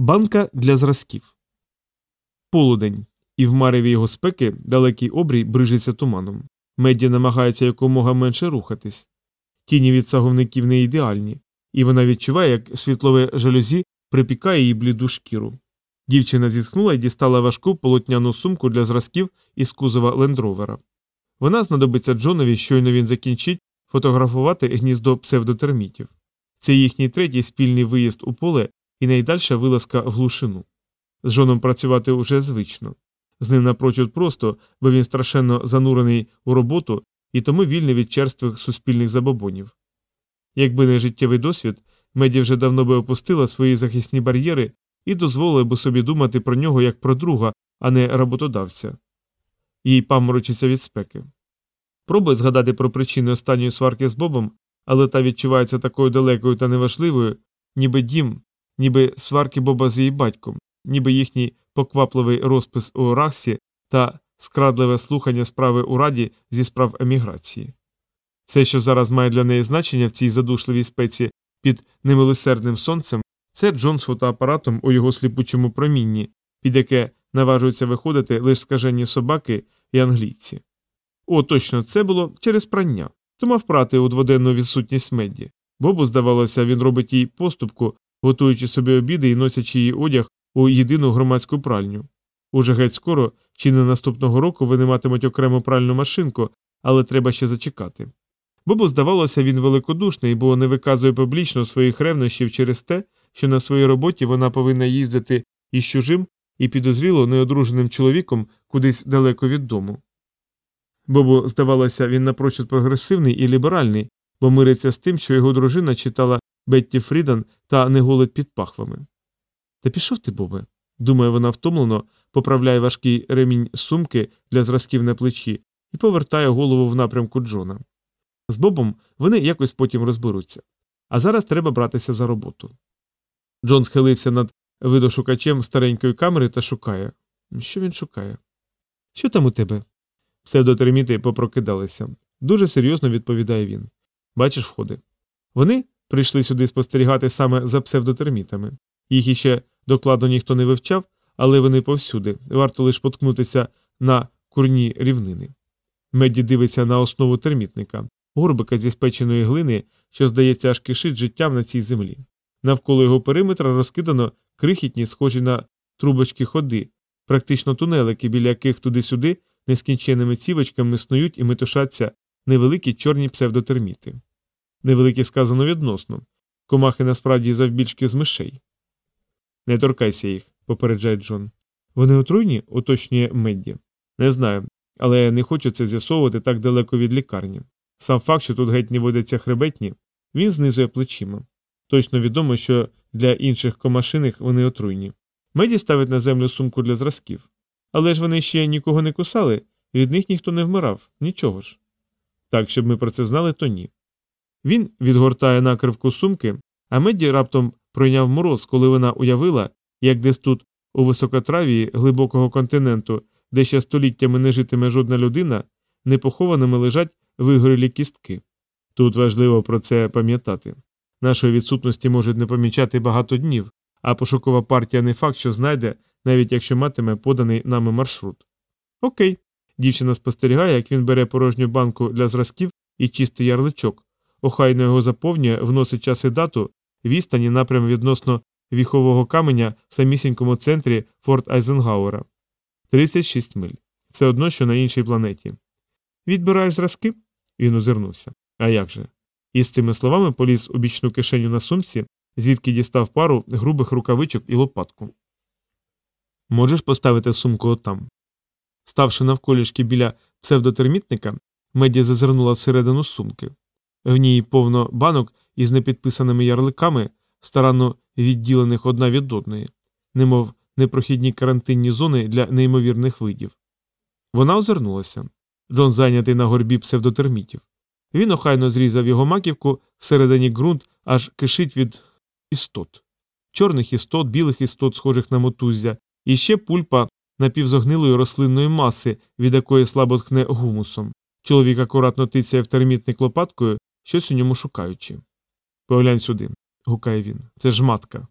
Банка для зразків. Полудень. І в мареві його спеки далекий обрій брижиться туманом. Меді намагається якомога менше рухатись. Тіні від саговників не ідеальні, і вона відчуває, як світлове жалюзі припікає її бліду шкіру. Дівчина зітхнула і дістала важку полотняну сумку для зразків із кузова лендровера. Вона знадобиться Джонові, щойно він закінчить фотографувати гніздо псевдотермітів. Це їхній третій спільний виїзд у поле і найдальша вилазка в глушину. З Джоном працювати уже звично. З ним напрочуд просто, бо він страшенно занурений у роботу і тому вільний від черствих суспільних забобонів. Якби не життєвий досвід, Меді вже давно би опустила свої захисні бар'єри і дозволила би собі думати про нього як про друга, а не роботодавця. Їй паморочиться від спеки. Пробує згадати про причини останньої сварки з Бобом, але та відчувається такою далекою та неважливою, ніби дім, ніби сварки Боба з її батьком, ніби їхній поквапливий розпис у Рахсі та скрадливе слухання справи у раді зі справ еміграції. Все, що зараз має для неї значення в цій задушливій спеці під немилосердним сонцем, це Джон з фотоапаратом у його сліпучому промінні, під яке наважуються виходити лише скажені собаки і англійці. О, точно, це було через прання, то мав прати у дводенну відсутність медді. Бобу, здавалося, він робить їй поступку, готуючи собі обіди і носячи її одяг у єдину громадську пральню. Уже геть скоро, чи не наступного року вони матимуть окрему пральну машинку, але треба ще зачекати. Бобу, здавалося, він великодушний, бо не виказує публічно своїх ревнощів через те, що на своїй роботі вона повинна їздити із чужим і підозріло неодруженим чоловіком кудись далеко від дому. Бобу, здавалося, він напрочуд прогресивний і ліберальний, бо мириться з тим, що його дружина читала Бетті Фрідан та не голить під пахвами. Та пішов ти, Бобе, думає вона втомлено, поправляє важкий ремінь сумки для зразків на плечі і повертає голову в напрямку Джона. З Бобом вони якось потім розберуться. А зараз треба братися за роботу. Джон схилився над видошукачем старенької камери та шукає. Що він шукає? Що там у тебе? Псевдотерміти попрокидалися. Дуже серйозно відповідає він. Бачиш входи. Вони прийшли сюди спостерігати саме за псевдотермітами. Їх іще докладно ніхто не вивчав, але вони повсюди, варто лише поткнутися на курні рівнини. Медді дивиться на основу термітника, горбика зі спеченої глини, що, здається, аж кишить життям на цій землі. Навколо його периметра розкидано крихітні, схожі на трубочки ходи, практично тунелики, біля яких туди-сюди нескінченними цівочками снують і метушаться невеликі чорні псевдотерміти. Невеликі сказано відносно. Комахи насправді завбільшки з мишей. Не торкайся їх, попереджає Джон. Вони отруйні, уточнює Медді. Не знаю, але я не хочу це з'ясовувати так далеко від лікарні. Сам факт, що тут геть не водяться хребетні, він знизує плечима. Точно відомо, що для інших комашиних вони отруйні. Меді ставить на землю сумку для зразків. Але ж вони ще нікого не кусали, від них ніхто не вмирав, нічого ж. Так, щоб ми про це знали, то ні. Він відгортає накривку сумки, а Медді раптом пройняв мороз, коли вона уявила, як десь тут, у високотравії глибокого континенту, де ще століттями не житиме жодна людина, непохованими лежать вигорілі кістки. Тут важливо про це пам'ятати. Нашої відсутності можуть не помічати багато днів, а пошукова партія не факт, що знайде, навіть якщо матиме поданий нами маршрут. Окей. Дівчина спостерігає, як він бере порожню банку для зразків і чистий ярличок, охайно його заповнює, вносить час і дату, відстані напрям відносно віхового каменя в самісінькому центрі Форт Айзенгауера. 36 миль. Все одно, що на іншій планеті. Відбираєш зразки? Він озирнувся. А як же? І з цими словами поліз у бічну кишеню на сумці, звідки дістав пару грубих рукавичок і лопатку. Можеш поставити сумку отам. Ставши навколішки біля псевдотермітника, Меді зазирнула всередину сумки. В ній повно банок із непідписаними ярликами, старанно відділених одна від одної, немов непрохідні карантинні зони для неймовірних видів. Вона озирнулася. Джон зайнятий на горбі псевдотермітів. Він охайно зрізав його маківку, всередині ґрунт аж кишить від істот, чорних істот, білих істот, схожих на мотуззя, і ще пульпа напівзогнилої рослинної маси, від якої слабо тхне гумусом. Чоловік акуратно тицяє в термітник лопаткою, щось у ньому шукаючи. Поглянь сюди, гукає він. Це ж матка.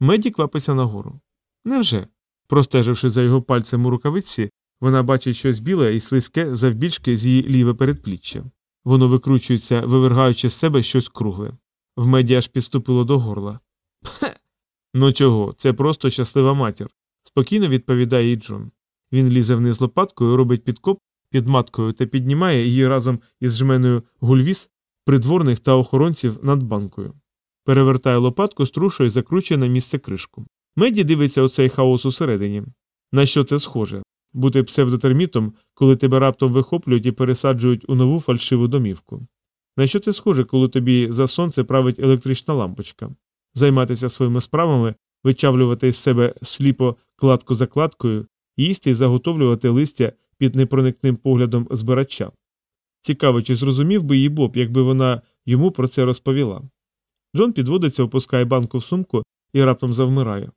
Меді квапиться нагору. Невже? Простеживши за його пальцем у рукавиці, вона бачить щось біле і слизьке завбільшки з її ліве передпліччя. Воно викручується, вивергаючи з себе щось кругле. В меді аж підступило до горла. Пхе. Ну чого, це просто щаслива матір, спокійно відповідає їй Джон. Він лізе вниз лопаткою, робить підкоп під маткою та піднімає її разом із жменою гульвіс, придворних та охоронців над банкою. Перевертає лопатку, струшує і закручує на місце кришку. Меді дивиться оцей хаос усередині. На що це схоже? Бути псевдотермітом, коли тебе раптом вихоплюють і пересаджують у нову фальшиву домівку. На що це схоже, коли тобі за сонце править електрична лампочка? Займатися своїми справами, вичавлювати із себе сліпо кладку за кладкою, їсти і заготовлювати листя під непроникним поглядом збирача. Цікаво, чи зрозумів би її Боб, якби вона йому про це розповіла. Джон підводиться, опускає банку в сумку і раптом завмирає.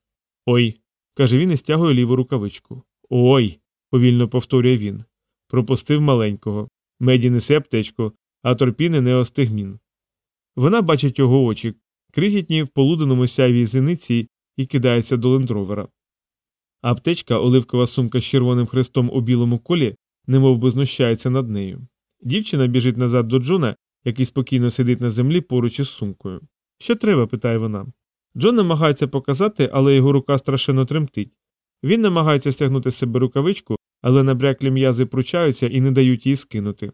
Ой. каже він і стягує ліву рукавичку. Ой. повільно повторює він. Пропустив маленького. Меді несе аптечку, а торпіни не остигмін. Вона бачить його очі, крихітні в полуденому сяйвій зениці і кидається до лендровера. Аптечка, оливкова сумка з червоним хрестом у білому колі, немов би знущається над нею. Дівчина біжить назад до Джона, який спокійно сидить на землі поруч із сумкою. Що треба? питає вона. Джон намагається показати, але його рука страшенно тремтить. Він намагається стягнути з себе рукавичку, але набряклі м'язи пручаються і не дають її скинути.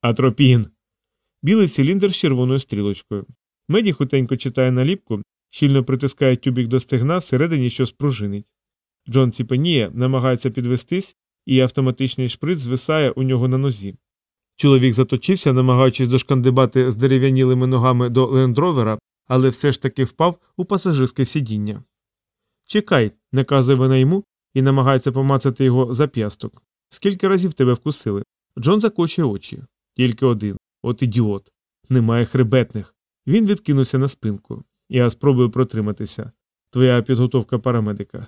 Атропін. Білий циліндр з червоною стрілочкою. Меді хутенько читає наліпку, щільно притискає тюбік до стегна всередині, що спружинить. Джон ціпеніє, намагається підвестись, і автоматичний шприц звисає у нього на нозі. Чоловік заточився, намагаючись дошкандибати з дерев'янілими ногами до лендровера, але все ж таки впав у пасажирське сидіння. Чекай, наказує вона йому і намагається помацати його зап'ясток. Скільки разів тебе вкусили? Джон закочує очі. Тільки один. От ідіот. Немає хребетних. Він відкинувся на спинку. Я спробую протриматися. Твоя підготовка парамедика.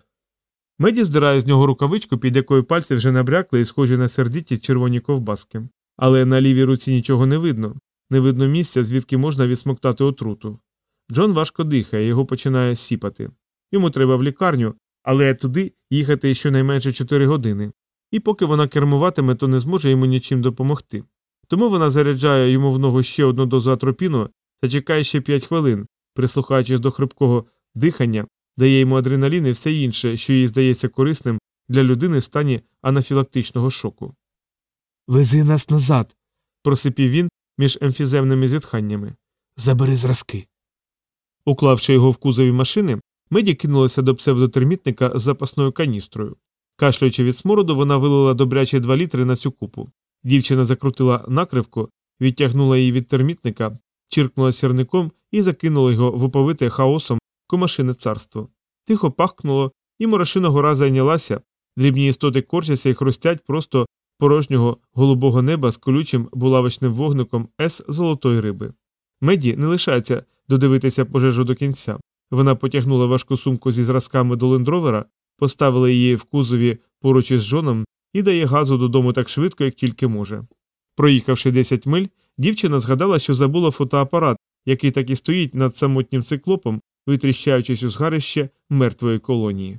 Меді здирає з нього рукавичку, під якою пальці вже набрякли і схожі на сердиті червоні ковбаски. Але на лівій руці нічого не видно. Не видно місця, звідки можна відсмоктати отруту. Джон важко дихає, його починає сіпати. Йому треба в лікарню, але туди їхати щонайменше 4 години. І поки вона кермуватиме, то не зможе йому нічим допомогти. Тому вона заряджає йому в ногу ще одну дозу атропіну та чекає ще 5 хвилин, прислухаючись до хрипкого дихання, дає йому адреналін і все інше, що їй здається корисним для людини в стані анафілактичного шоку. Вези нас назад, просипів він між емфіземними зітханнями. Забери зразки. Уклавши його в кузові машини, Меді кинулася до псевдотермітника з запасною каністрою. Кашлюючи від смороду, вона вилила добрячі два літри на цю купу. Дівчина закрутила накривку, відтягнула її від термітника, чиркнула сірником і закинула його в оповите хаосом комашине царство. Тихо пахкнуло, і морошина гора зайнялася, дрібні істоти корчаться і хрустять просто порожнього голубого неба з колючим булавочним вогником С золотої риби. Меді не лишається додивитися пожежу до кінця. Вона потягнула важку сумку зі зразками до лендровера, поставила її в кузові поруч із жоном і дає газу додому так швидко, як тільки може. Проїхавши 10 миль, дівчина згадала, що забула фотоапарат, який так і стоїть над самотнім циклопом, витріщаючись у згарище мертвої колонії.